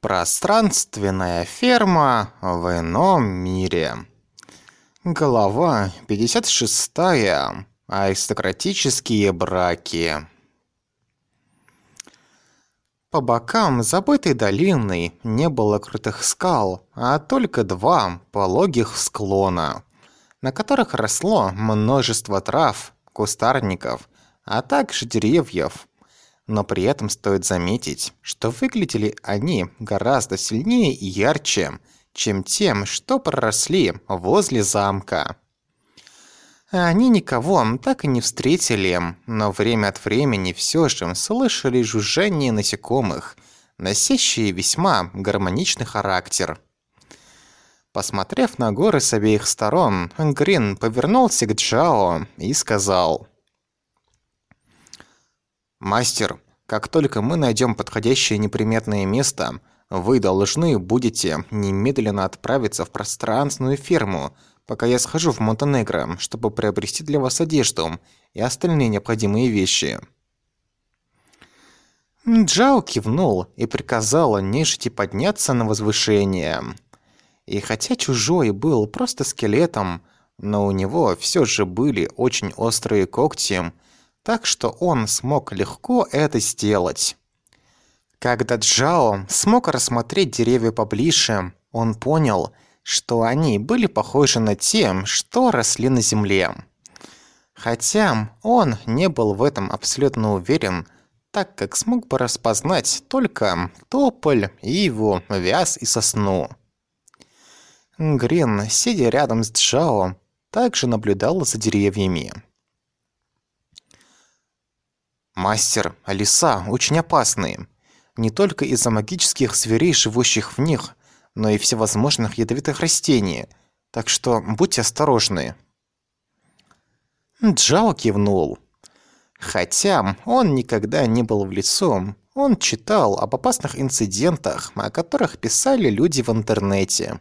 Пространственная ферма в ином мире. Глава 56. Аристократические браки. По бокам забытой долины не было крутых скал, а только два пологих склона, на которых росло множество трав, кустарников, а также деревьев, но при этом стоит заметить, что выглядели они гораздо сильнее и ярче, чем тем, что проросли возле замка. Они никого так и не встретили, но время от времени все же слышали жужжание насекомых, носящие весьма гармоничный характер. Посмотрев на горы с обеих сторон, Грин повернулся к Джао и сказал – «Мастер, как только мы найдем подходящее неприметное место, вы должны будете немедленно отправиться в пространственную ферму, пока я схожу в Монтенегро, чтобы приобрести для вас одежду и остальные необходимые вещи». Джао кивнул и приказал нежити подняться на возвышение. И хотя чужой был просто скелетом, но у него все же были очень острые когти – так что он смог легко это сделать. Когда Джао смог рассмотреть деревья поближе, он понял, что они были похожи на те, что росли на земле. Хотя он не был в этом абсолютно уверен, так как смог бы распознать только тополь, иву, вяз и сосну. Грин, сидя рядом с Джао, также наблюдал за деревьями. Мастер, леса очень опасные. Не только из-за магических зверей, живущих в них, но и всевозможных ядовитых растений. Так что будьте осторожны. Джао кивнул. Хотя он никогда не был в лесу, он читал об опасных инцидентах, о которых писали люди в интернете.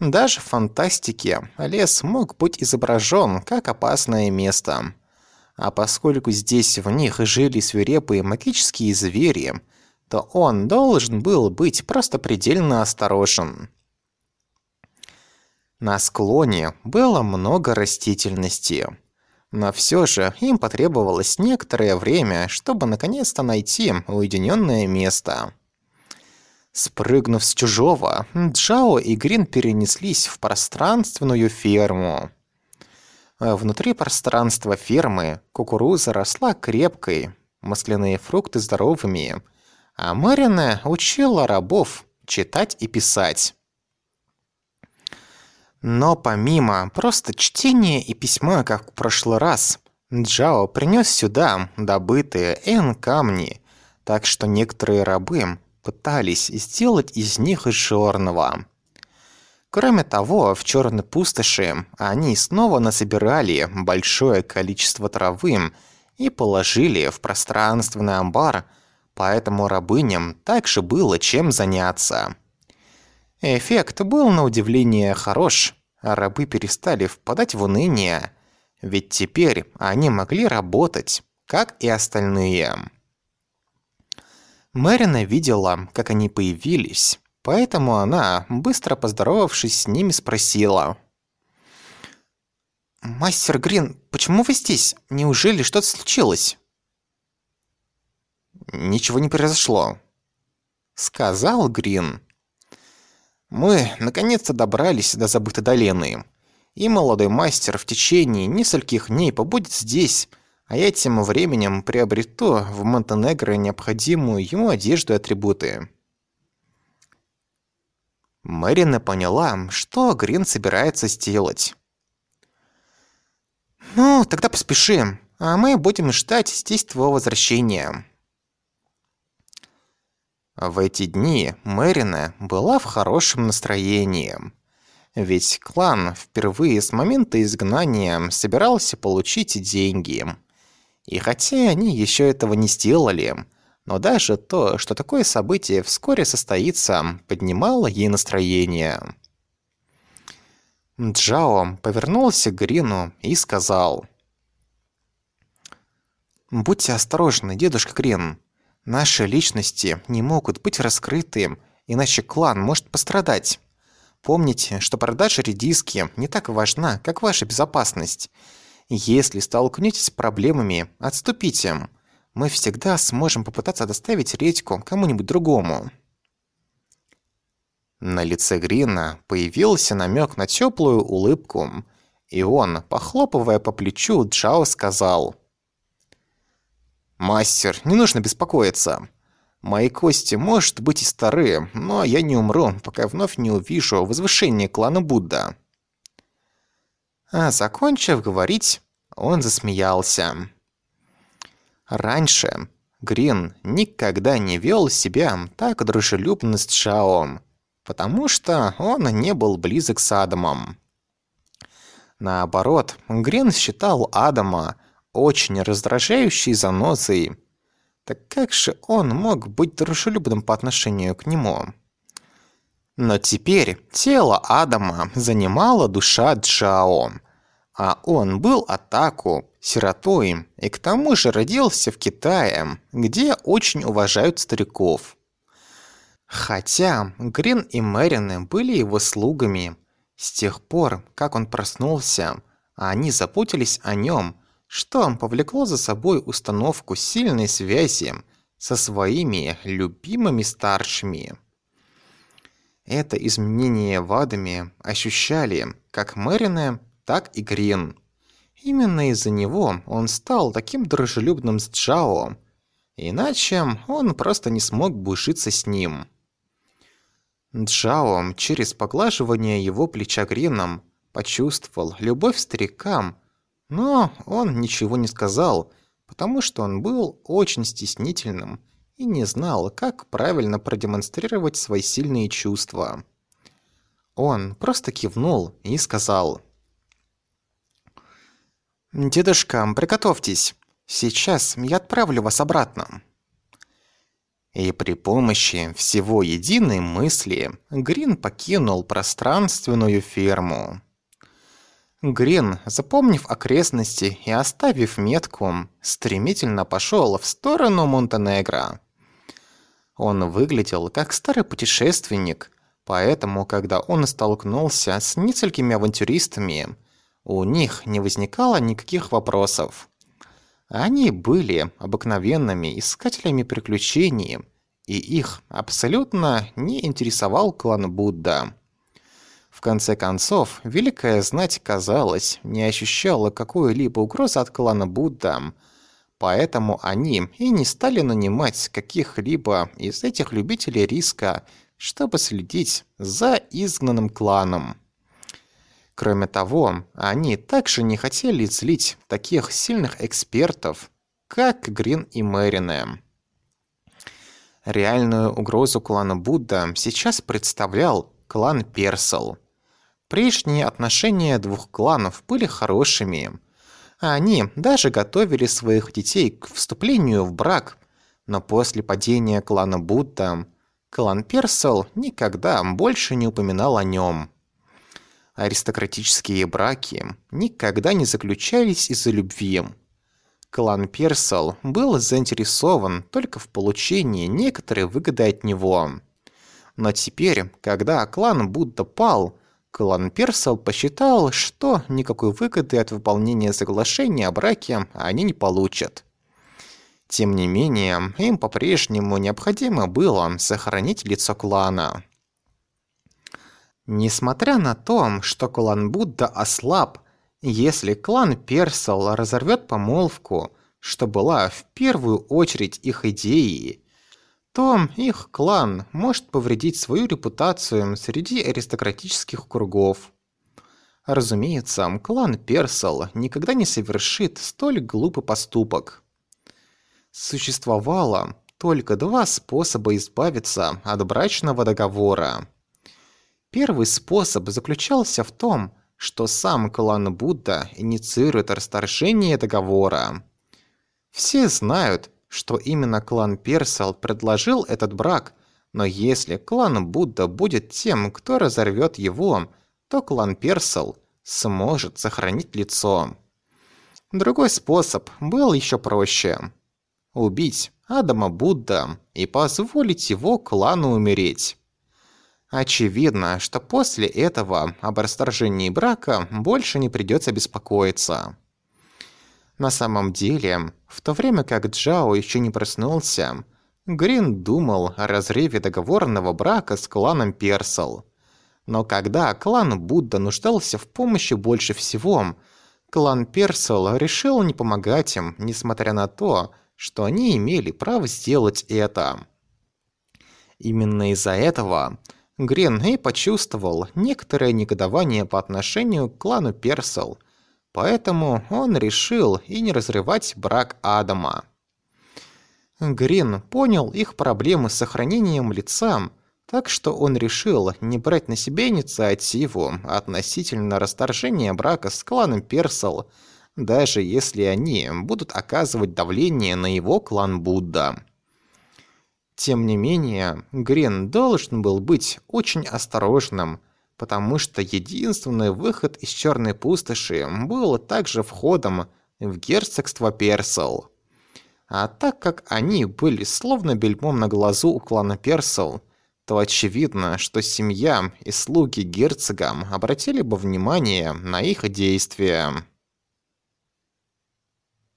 Даже в фантастике лес мог быть изображен как опасное место. А поскольку здесь в них жили свирепые магические звери, то он должен был быть просто предельно осторожен. На склоне было много растительности. Но все же им потребовалось некоторое время, чтобы наконец-то найти уединенное место. Спрыгнув с чужого, Джао и Грин перенеслись в пространственную ферму. А внутри пространства фермы кукуруза росла крепкой, масляные фрукты здоровыми, а Марина учила рабов читать и писать. Но помимо просто чтения и письма, как в прошлый раз, Джао принес сюда добытые Эн камни, так что некоторые рабы пытались сделать из них жёрного. Кроме того, в черной пустоши они снова насобирали большое количество травы и положили в пространственный амбар, поэтому рабыням также было чем заняться. Эффект был на удивление хорош, рабы перестали впадать в уныние, ведь теперь они могли работать, как и остальные. Мэрина видела, как они появились, Поэтому она, быстро поздоровавшись с ними, спросила. «Мастер Грин, почему вы здесь? Неужели что-то случилось?» «Ничего не произошло», — сказал Грин. «Мы наконец-то добрались до забытой долины, и молодой мастер в течение нескольких дней побудет здесь, а я тем временем приобрету в Монтенегро необходимую ему одежду и атрибуты». Мэрина поняла, что Грин собирается сделать. «Ну, тогда поспешим, а мы будем ждать здесь твоего возвращения». В эти дни Мэрина была в хорошем настроении. Ведь клан впервые с момента изгнания собирался получить деньги. И хотя они еще этого не сделали, но даже то, что такое событие вскоре состоится, поднимало ей настроение. Джао повернулся к Грину и сказал. «Будьте осторожны, дедушка Грин. Наши личности не могут быть раскрыты иначе клан может пострадать. Помните, что продажа редиски не так важна, как ваша безопасность. Если столкнетесь с проблемами, отступите. Мы всегда сможем попытаться доставить редьку кому-нибудь другому. На лице Грина появился намек на теплую улыбку, и он, похлопывая по плечу, Джао сказал. «Мастер, не нужно беспокоиться. Мои кости, может быть, и старые, но я не умру, пока вновь не увижу возвышение клана Будда». А закончив говорить, он засмеялся. Раньше Грин никогда не вел себя так дружелюбно с Чао, потому что он не был близок с Адамом. Наоборот, Грин считал Адама очень раздражающей занозой, так как же он мог быть дружелюбным по отношению к нему? Но теперь тело Адама занимала душа Джао, а он был Атаку, сиротой, и к тому же родился в Китае, где очень уважают стариков. Хотя Грин и Мэрины были его слугами, с тех пор, как он проснулся, они заботились о нем что повлекло за собой установку сильной связи со своими любимыми старшими. Это изменение в Адаме ощущали как Мэрина, так и Грин. Именно из-за него он стал таким дружелюбным с Джао, иначе он просто не смог бы житься с ним. Джао через поглаживание его плеча Грином почувствовал любовь старикам но он ничего не сказал, потому что он был очень стеснительным и не знал, как правильно продемонстрировать свои сильные чувства. Он просто кивнул и сказал. «Дедушка, приготовьтесь. Сейчас я отправлю вас обратно». И при помощи всего единой мысли Грин покинул пространственную ферму. Грин, запомнив окрестности и оставив метку, стремительно пошел в сторону Монтенегро. Он выглядел как старый путешественник, поэтому, когда он столкнулся с несколькими авантюристами, у них не возникало никаких вопросов. Они были обыкновенными искателями приключений, и их абсолютно не интересовал клан Будда. В конце концов, Великая Знать, казалось, не ощущала какой-либо угрозы от клана Будда, поэтому они и не стали нанимать каких-либо из этих любителей риска, чтобы следить за изгнанным кланом. Кроме того, они также не хотели злить таких сильных экспертов, как Грин и Мэрине. Реальную угрозу клана Будда сейчас представлял клан Персел. Прежние отношения двух кланов были хорошими. Они даже готовили своих детей к вступлению в брак. Но после падения клана Будда, клан Персел никогда больше не упоминал о нем. Аристократические браки никогда не заключались из-за любви. Клан Персел был заинтересован только в получении некоторой выгоды от него. Но теперь, когда клан Будда пал, Клан Персел посчитал, что никакой выгоды от выполнения соглашения о браке они не получат. Тем не менее, им по-прежнему необходимо было сохранить лицо клана. Несмотря на то, что клан Будда ослаб, если клан Персел разорвет помолвку, что была в первую очередь их идеей, то их клан может повредить свою репутацию среди аристократических кругов. Разумеется, клан Персел никогда не совершит столь глупый поступок. Существовало только два способа избавиться от брачного договора. Первый способ заключался в том, что сам клан Будда инициирует расторжение договора. Все знают, что именно клан Персел предложил этот брак, но если клан Будда будет тем, кто разорвет его, то клан Персел сможет сохранить лицо. Другой способ был еще проще. Убить Адама Будда и позволить его клану умереть. Очевидно, что после этого об расторжении брака больше не придется беспокоиться. На самом деле, в то время как Джао еще не проснулся, Грин думал о разрыве договорного брака с кланом Персел. Но когда клан Будда нуждался в помощи больше всего, клан Персел решил не помогать им, несмотря на то, что они имели право сделать это. Именно из-за этого Грин и почувствовал некоторое негодование по отношению к клану Персел, поэтому он решил и не разрывать брак Адама. Грин понял их проблемы с сохранением лица, так что он решил не брать на себя инициативу относительно расторжения брака с кланом Персел, даже если они будут оказывать давление на его клан Будда. Тем не менее, Грин должен был быть очень осторожным, потому что единственный выход из Черной пустоши был также входом в герцогство Персел. А так как они были словно бельмом на глазу у клана Персел, то очевидно, что семья и слуги герцога обратили бы внимание на их действия.